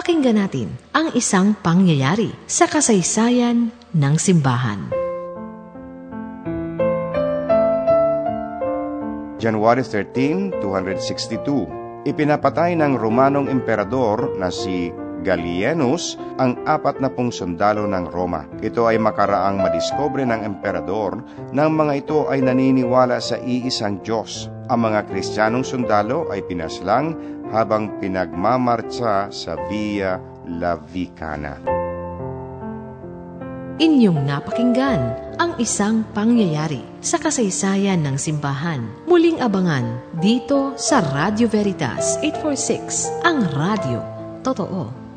Pakinggan natin ang isang pangyayari sa kasaysayan ng simbahan. January 13, 262, ipinapatay ng Romanong emperador na si Gallienus ang apat na pong sundalo ng Roma. Ito ay makaraang madiskobre ng emperador nang mga ito ay naniniwala sa iisang Diyos. Ang mga Kristiyanong sundalo ay pinaslang habang pinagmamarcha sa Via Lavicana. Inyong napakinggan ang isang pangyayari sa kasaysayan ng simbahan. Muling abangan dito sa Radio Veritas 846, ang radio. Totoo.